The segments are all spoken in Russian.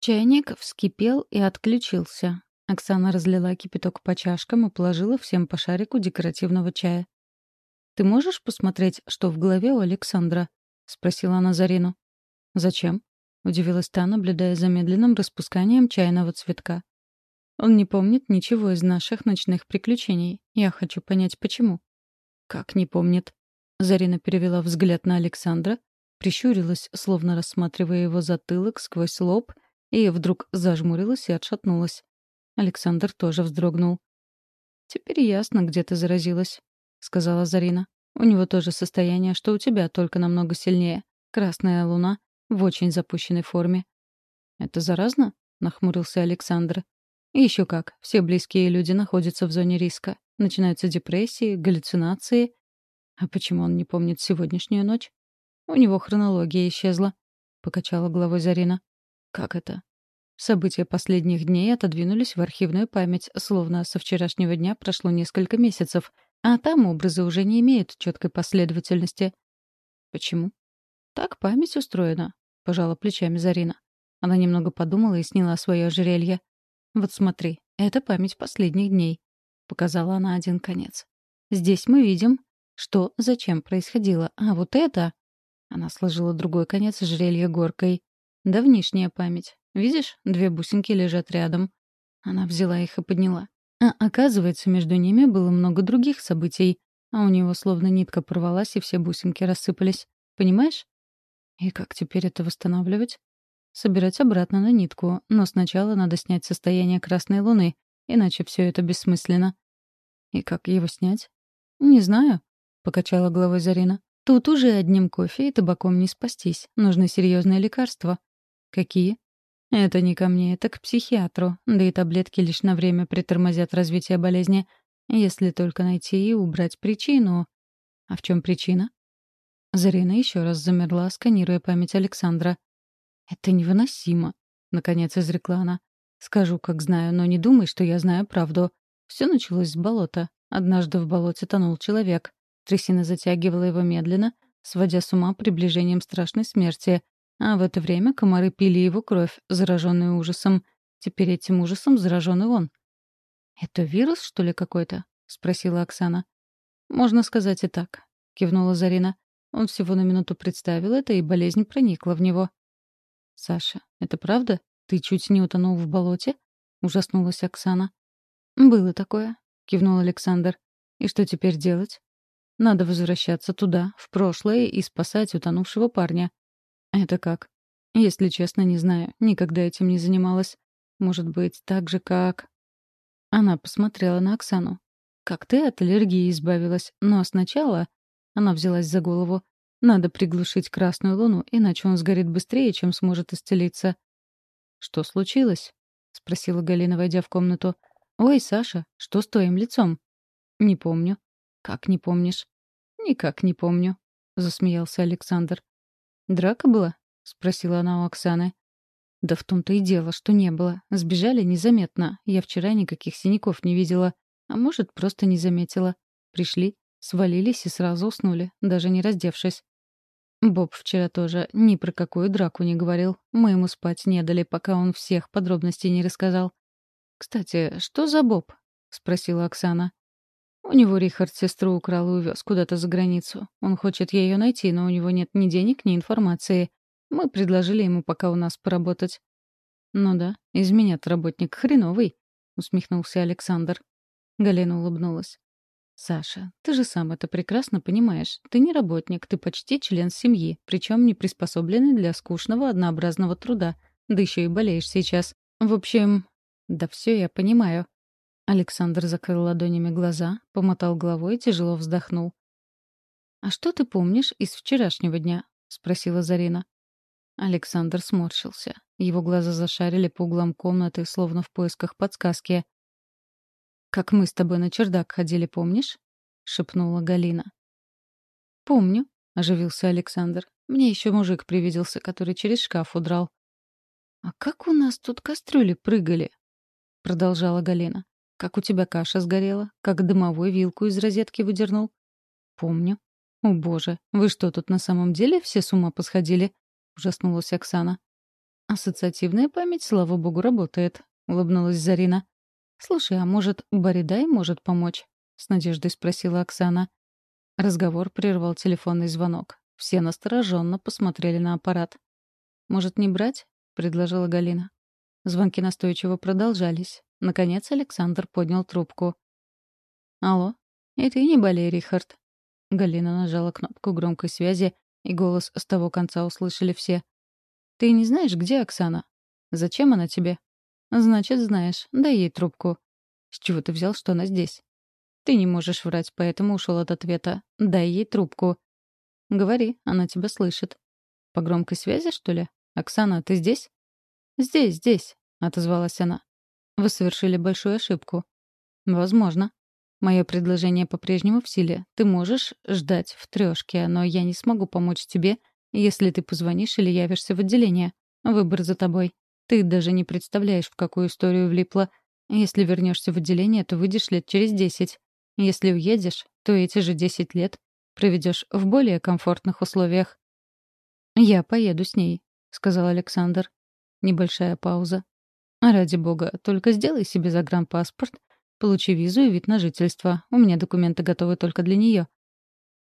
Чайник вскипел и отключился. Оксана разлила кипяток по чашкам и положила всем по шарику декоративного чая. «Ты можешь посмотреть, что в голове у Александра?» — спросила она Зарину. «Зачем?» — удивилась та, наблюдая за медленным распусканием чайного цветка. «Он не помнит ничего из наших ночных приключений. Я хочу понять, почему». «Как не помнит?» Зарина перевела взгляд на Александра, прищурилась, словно рассматривая его затылок сквозь лоб — и вдруг зажмурилась и отшатнулась. Александр тоже вздрогнул. «Теперь ясно, где ты заразилась», — сказала Зарина. «У него тоже состояние, что у тебя, только намного сильнее. Красная луна в очень запущенной форме». «Это заразно?» — нахмурился Александр. еще как. Все близкие люди находятся в зоне риска. Начинаются депрессии, галлюцинации. А почему он не помнит сегодняшнюю ночь? У него хронология исчезла. Покачала головой Зарина. Как это? События последних дней отодвинулись в архивную память, словно со вчерашнего дня прошло несколько месяцев, а там образы уже не имеют четкой последовательности. Почему? Так память устроена, пожала плечами Зарина. Она немного подумала и сняла свое ожерелье. Вот смотри, это память последних дней, показала она один конец. Здесь мы видим, что зачем происходило, а вот это... Она сложила другой конец ожерелья горкой. Давнишняя память. Видишь, две бусинки лежат рядом. Она взяла их и подняла. А оказывается, между ними было много других событий, а у него словно нитка порвалась, и все бусинки рассыпались. Понимаешь? И как теперь это восстанавливать? Собирать обратно на нитку, но сначала надо снять состояние Красной Луны, иначе все это бессмысленно. И как его снять? Не знаю, — покачала головой Зарина. Тут уже одним кофе и табаком не спастись. Нужны серьезные лекарства. Какие? Это не ко мне, это к психиатру. Да и таблетки лишь на время притормозят развитие болезни. Если только найти и убрать причину. А в чем причина? Зарина еще раз замерла, сканируя память Александра. «Это невыносимо», — наконец изрекла она. «Скажу, как знаю, но не думай, что я знаю правду. Все началось с болота. Однажды в болоте тонул человек. Трясина затягивала его медленно, сводя с ума приближением страшной смерти, а в это время комары пили его кровь, зараженную ужасом. Теперь этим ужасом заражен и он. «Это вирус, что ли, какой-то?» — спросила Оксана. «Можно сказать и так», — кивнула Зарина. Он всего на минуту представил это, и болезнь проникла в него. «Саша, это правда? Ты чуть не утонул в болоте?» — ужаснулась Оксана. «Было такое», — кивнул Александр. «И что теперь делать?» «Надо возвращаться туда, в прошлое, и спасать утонувшего парня. Это как? Если честно, не знаю. Никогда этим не занималась. Может быть, так же, как... Она посмотрела на Оксану. Как ты от аллергии избавилась. Но сначала... Она взялась за голову. Надо приглушить красную луну, иначе он сгорит быстрее, чем сможет исцелиться. «Что случилось?» — спросила Галина, войдя в комнату. «Ой, Саша, что с твоим лицом?» «Не помню». «Как не помнишь?» «Никак не помню», — засмеялся Александр. «Драка была?» — спросила она у Оксаны. «Да в том-то и дело, что не было. Сбежали незаметно. Я вчера никаких синяков не видела. А может, просто не заметила. Пришли, свалились и сразу уснули, даже не раздевшись. Боб вчера тоже ни про какую драку не говорил. Мы ему спать не дали, пока он всех подробностей не рассказал. «Кстати, что за Боб?» — спросила Оксана. У него Рихард сестру украл и увез куда-то за границу. Он хочет ее найти, но у него нет ни денег, ни информации. Мы предложили ему пока у нас поработать. «Ну да, из меня-то работник хреновый», — усмехнулся Александр. Галина улыбнулась. «Саша, ты же сам это прекрасно понимаешь. Ты не работник, ты почти член семьи, причем не приспособленный для скучного однообразного труда. Да еще и болеешь сейчас. В общем, да все я понимаю. Александр закрыл ладонями глаза, помотал головой и тяжело вздохнул. «А что ты помнишь из вчерашнего дня?» — спросила Зарина. Александр сморщился. Его глаза зашарили по углам комнаты, словно в поисках подсказки. «Как мы с тобой на чердак ходили, помнишь?» — шепнула Галина. «Помню», — оживился Александр. «Мне еще мужик привиделся, который через шкаф удрал». «А как у нас тут кастрюли прыгали?» — продолжала Галина. Как у тебя каша сгорела? Как дымовой вилку из розетки выдернул? Помню. О, боже, вы что, тут на самом деле все с ума посходили? Ужаснулась Оксана. «Ассоциативная память, слава богу, работает», — улыбнулась Зарина. «Слушай, а может, Боридай может помочь?» — с надеждой спросила Оксана. Разговор прервал телефонный звонок. Все настороженно посмотрели на аппарат. «Может, не брать?» — предложила Галина. Звонки настойчиво продолжались. Наконец Александр поднял трубку. «Алло, и ты не болей, Рихард?» Галина нажала кнопку громкой связи, и голос с того конца услышали все. «Ты не знаешь, где Оксана? Зачем она тебе?» «Значит, знаешь. Дай ей трубку». «С чего ты взял, что она здесь?» «Ты не можешь врать, поэтому ушел от ответа. Дай ей трубку». «Говори, она тебя слышит». «По громкой связи, что ли? Оксана, ты здесь?» «Здесь, здесь», — отозвалась она. «Вы совершили большую ошибку». «Возможно. Мое предложение по-прежнему в силе. Ты можешь ждать в трешке, но я не смогу помочь тебе, если ты позвонишь или явишься в отделение. Выбор за тобой. Ты даже не представляешь, в какую историю влипла. Если вернешься в отделение, то выйдешь лет через десять. Если уедешь, то эти же 10 лет проведешь в более комфортных условиях. «Я поеду с ней», — сказал Александр. Небольшая пауза. «Ради бога, только сделай себе загранпаспорт, получи визу и вид на жительство. У меня документы готовы только для нее».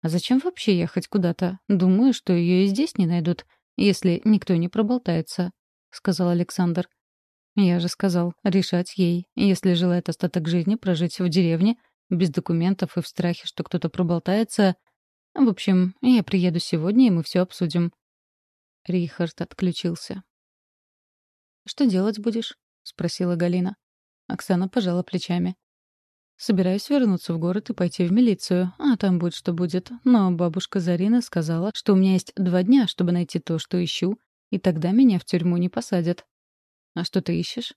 «А зачем вообще ехать куда-то? Думаю, что ее и здесь не найдут, если никто не проболтается», — сказал Александр. «Я же сказал, решать ей. Если желает остаток жизни прожить в деревне, без документов и в страхе, что кто-то проболтается. В общем, я приеду сегодня, и мы все обсудим. Рихард отключился. «Что делать будешь?» — спросила Галина. Оксана пожала плечами. «Собираюсь вернуться в город и пойти в милицию, а там будет что будет. Но бабушка Зарина сказала, что у меня есть два дня, чтобы найти то, что ищу, и тогда меня в тюрьму не посадят». «А что ты ищешь?»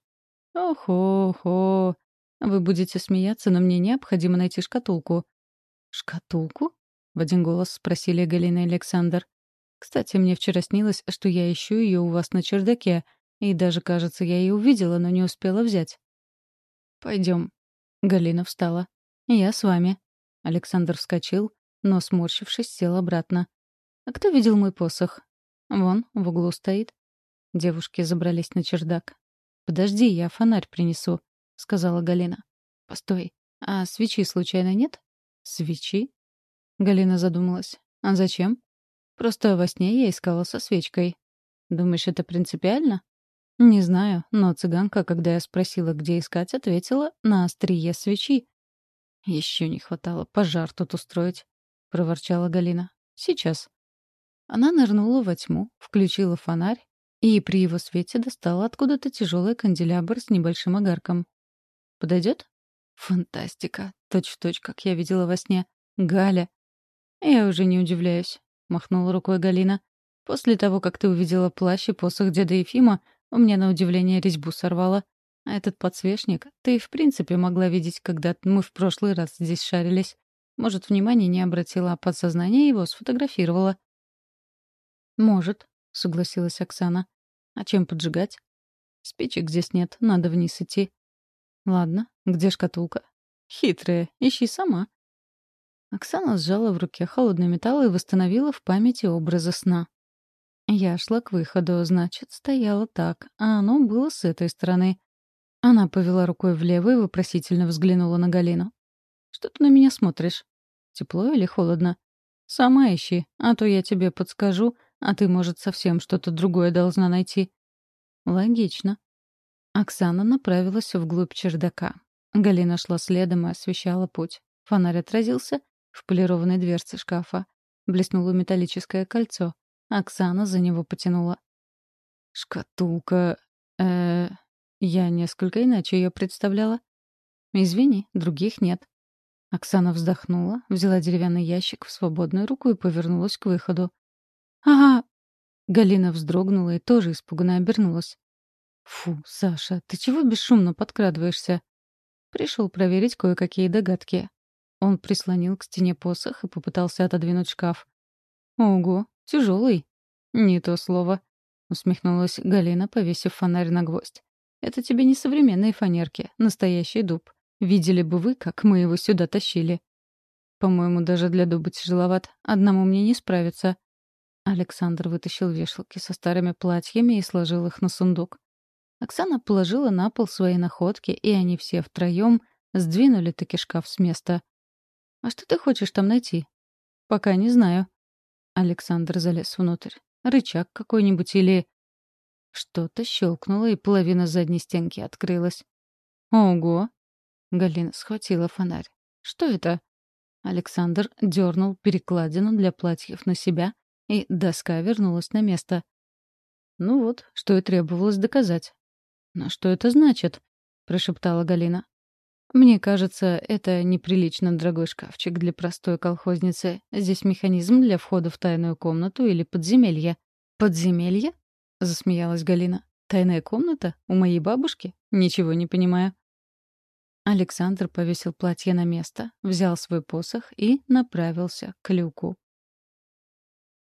«Охо-хо, вы будете смеяться, но мне необходимо найти шкатулку». «Шкатулку?» — в один голос спросили Галина и Александр. «Кстати, мне вчера снилось, что я ищу ее у вас на чердаке, и даже, кажется, я ее увидела, но не успела взять». «Пойдем». Галина встала. «Я с вами». Александр вскочил, но, сморщившись, сел обратно. «А кто видел мой посох?» «Вон, в углу стоит». Девушки забрались на чердак. «Подожди, я фонарь принесу», — сказала Галина. «Постой, а свечи случайно нет?» «Свечи?» Галина задумалась. «А зачем?» «Просто во сне я искала со свечкой». «Думаешь, это принципиально?» «Не знаю, но цыганка, когда я спросила, где искать, ответила на острие свечи». «Еще не хватало пожар тут устроить», — проворчала Галина. «Сейчас». Она нырнула во тьму, включила фонарь и при его свете достала откуда-то тяжелый канделябр с небольшим огарком. Подойдет? Фантастика. Точь-в-точь, как я видела во сне. Галя. Я уже не удивляюсь, махнула рукой Галина. После того, как ты увидела плащ и посох деда Ефима, у меня на удивление резьбу сорвало. А этот подсвечник ты в принципе могла видеть, когда мы в прошлый раз здесь шарились. Может, внимания не обратила, а подсознание его сфотографировала. «Может», — согласилась Оксана. «А чем поджигать?» «Спичек здесь нет, надо вниз идти. Ладно, где шкатулка? Хитрая, ищи сама. Оксана сжала в руке холодный металл и восстановила в памяти образы сна. Я шла к выходу, значит, стояла так, а оно было с этой стороны. Она повела рукой влево и вопросительно взглянула на Галину. «Что ты на меня смотришь? Тепло или холодно? Сама ищи, а то я тебе подскажу, а ты, может, совсем что-то другое должна найти». «Логично», Оксана направилась вглубь чердака. Галина шла следом и освещала путь. Фонарь отразился в полированной дверце шкафа. Блеснуло металлическое кольцо. Оксана за него потянула. «Шкатулка... э Я несколько иначе ее представляла. Извини, других нет». Оксана вздохнула, взяла деревянный ящик в свободную руку и повернулась к выходу. «Ага!» Галина вздрогнула и тоже испуганно обернулась. «Фу, Саша, ты чего бесшумно подкрадываешься?» Пришел проверить кое-какие догадки. Он прислонил к стене посох и попытался отодвинуть шкаф. «Ого, тяжелый!» «Не то слово», — усмехнулась Галина, повесив фонарь на гвоздь. «Это тебе не современные фанерки, настоящий дуб. Видели бы вы, как мы его сюда тащили». «По-моему, даже для дуба тяжеловат. Одному мне не справиться». Александр вытащил вешалки со старыми платьями и сложил их на сундук. Оксана положила на пол свои находки, и они все втроем сдвинули таки шкаф с места. «А что ты хочешь там найти?» «Пока не знаю». Александр залез внутрь. «Рычаг какой-нибудь или...» Что-то щелкнуло, и половина задней стенки открылась. «Ого!» Галина схватила фонарь. «Что это?» Александр дернул перекладину для платьев на себя, и доска вернулась на место. Ну вот, что и требовалось доказать. «Но что это значит?» — прошептала Галина. «Мне кажется, это неприлично дорогой шкафчик для простой колхозницы. Здесь механизм для входа в тайную комнату или подземелье». «Подземелье?» — засмеялась Галина. «Тайная комната? У моей бабушки? Ничего не понимаю». Александр повесил платье на место, взял свой посох и направился к люку.